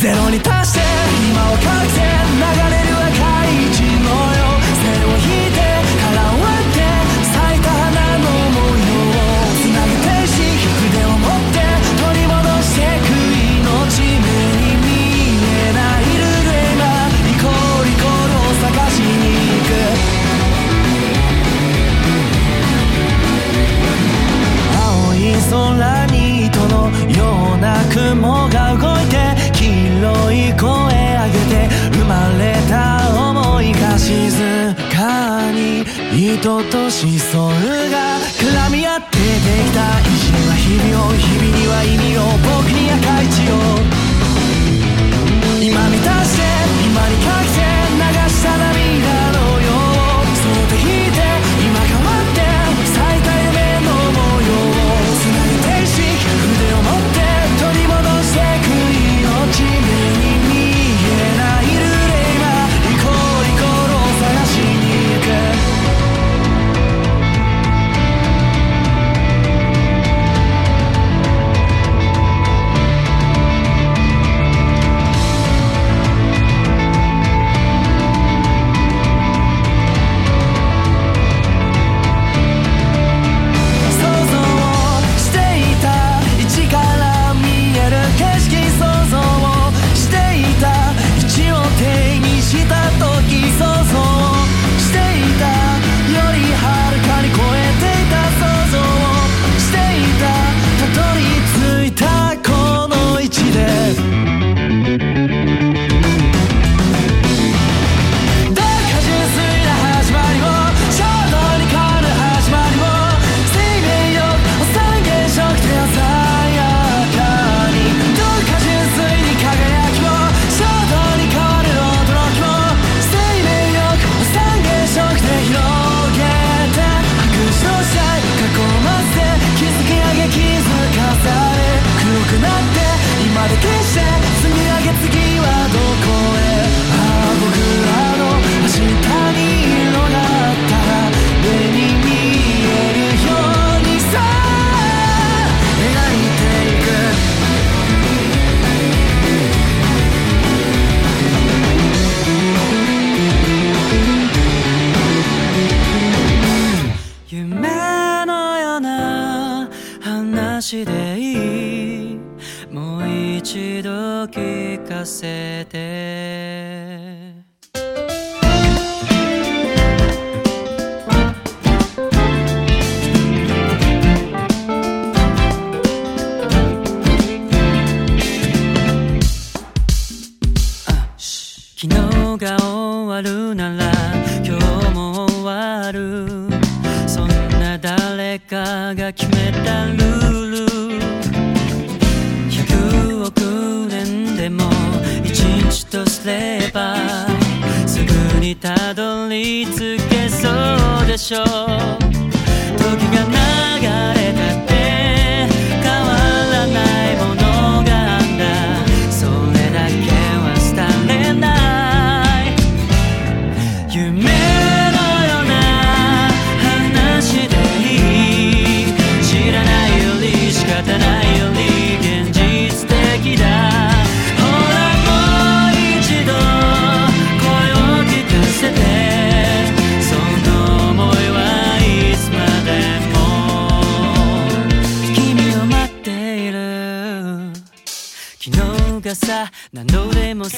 ゼロに達した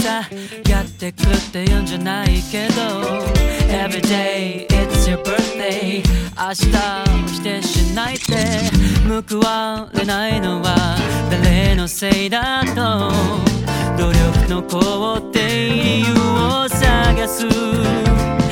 さやってくって言うんじゃないけど Everyday it's your birthday 明日を否定しないで報われないのは誰のせいだと努力の肯定理由を探す。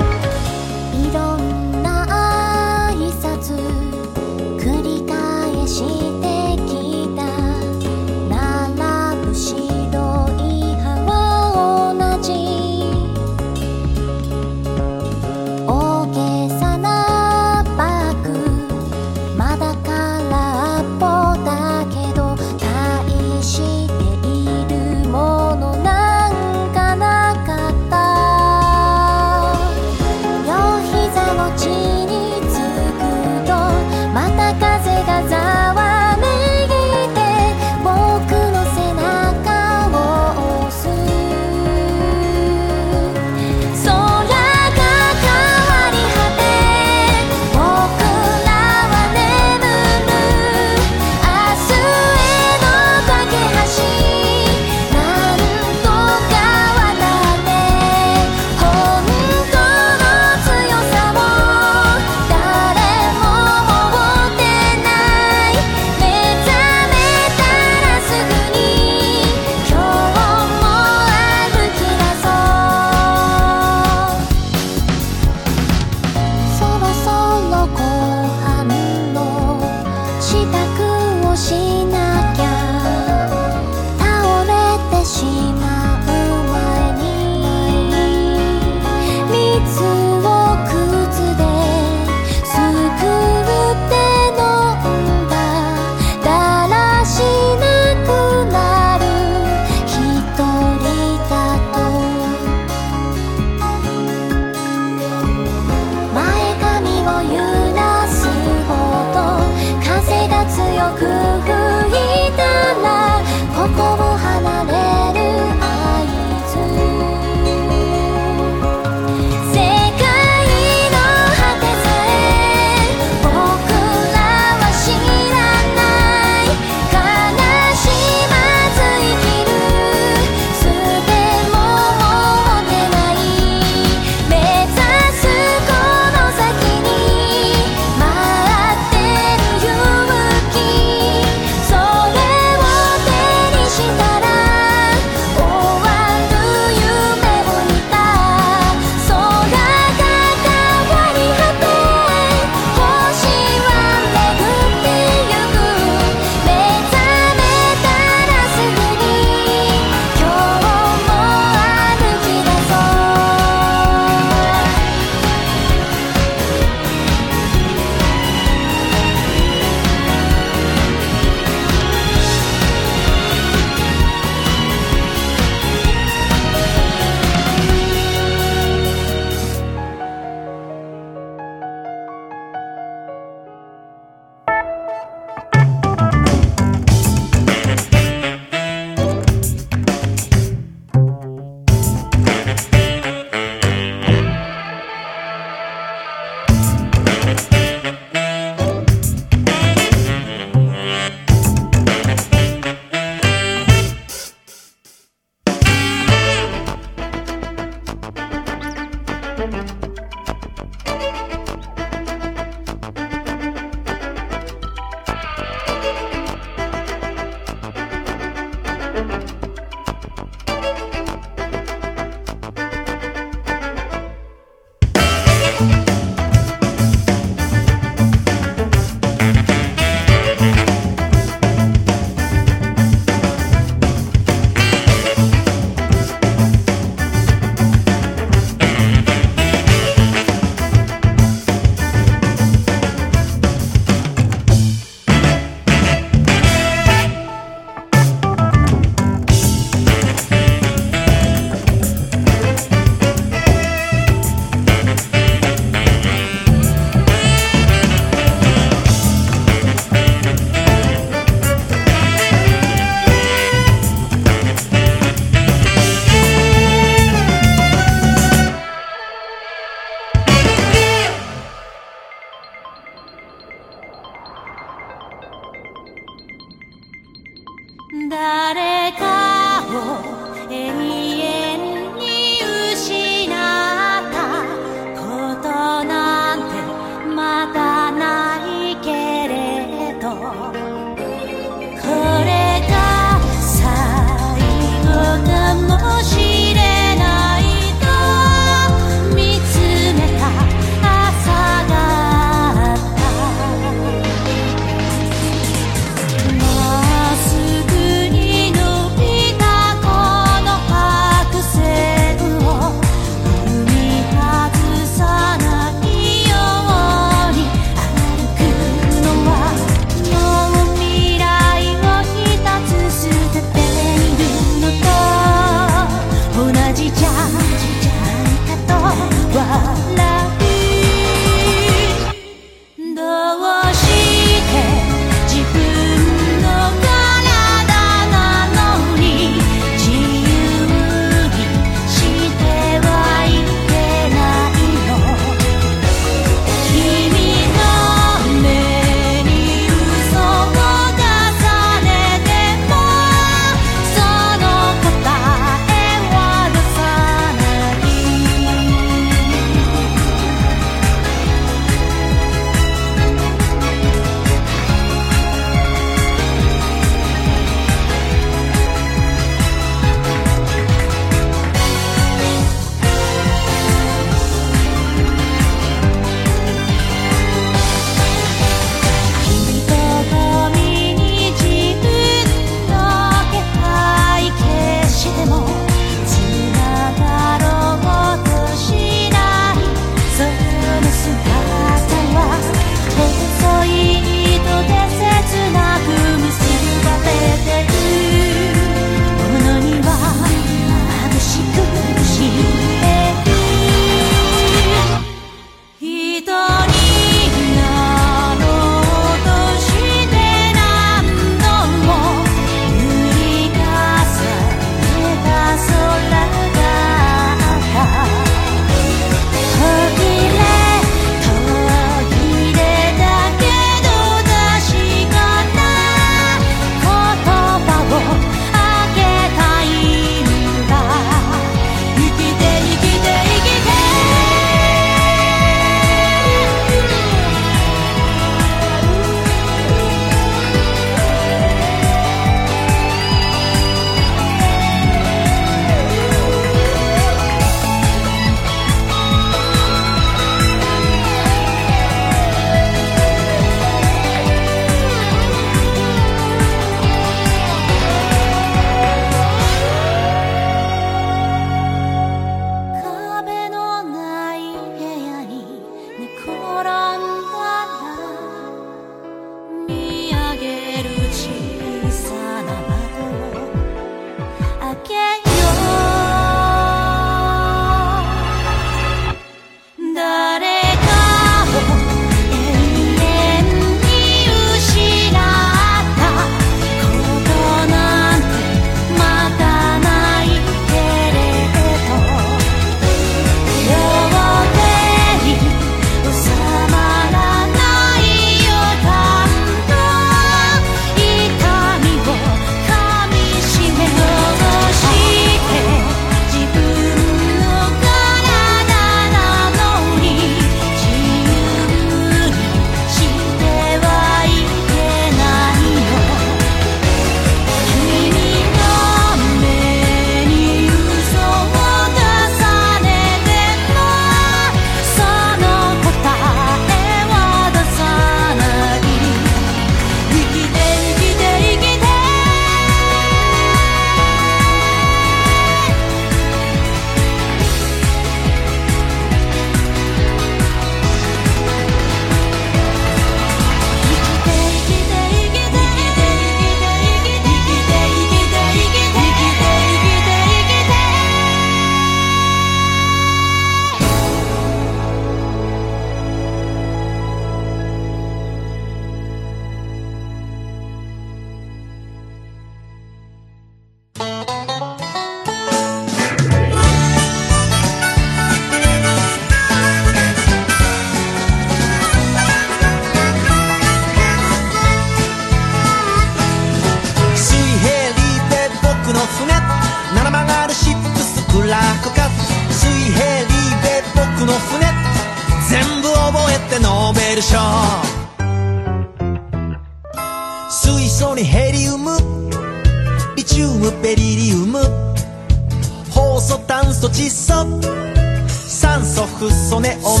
クソネオン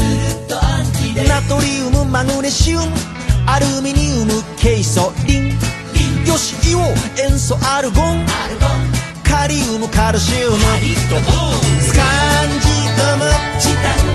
ナトリウムマグネシウムアルミニウムケイ素リン。よしイオ塩素アルゴン。カリウムカルシウム。スカンジウムチタン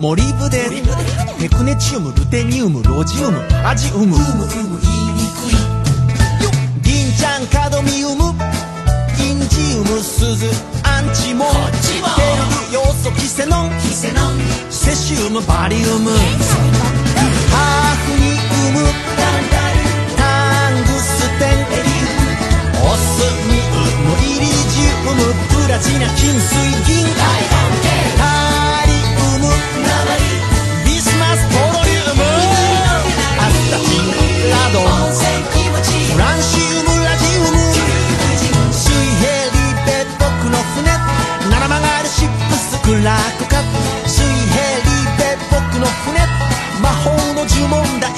モリブデネクネチウムルテニウムロジウムアジウム。ウムウム言いにくい銀ちゃんカドミウム。インジウムスズアンチモンペルルヨウ素キセノン。セシウムバリウム。ハーフニウム。タングステンエリウムオスミウム。イリジウム。プラチナ金水銀。タイブラッ水平リーベ僕の船魔法の呪文だ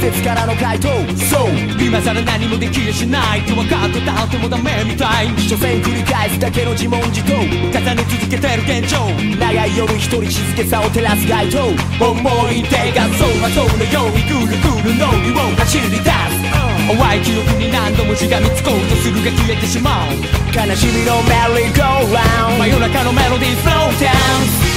説からの回答そう今さら何もできやしないと分かってたともダメみたい所詮繰り返すだけの自問自答重ね続けてる現状長い夜一人静けさを照らす街灯思い出が走馬灯のようにぐるぐる脳裏を走り出す、淡い記憶に何度もしがみつこうとするが消えてしまう悲しみのメリーゴーラウンド真夜中のメロディーフローダン